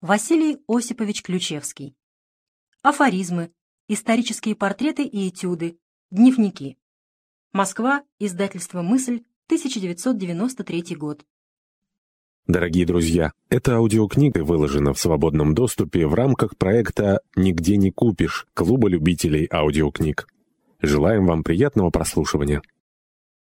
Василий Осипович Ключевский. Афоризмы, исторические портреты и этюды, дневники. Москва, издательство «Мысль», 1993 год. Дорогие друзья, эта аудиокнига выложена в свободном доступе в рамках проекта «Нигде не купишь» Клуба любителей аудиокниг. Желаем вам приятного прослушивания.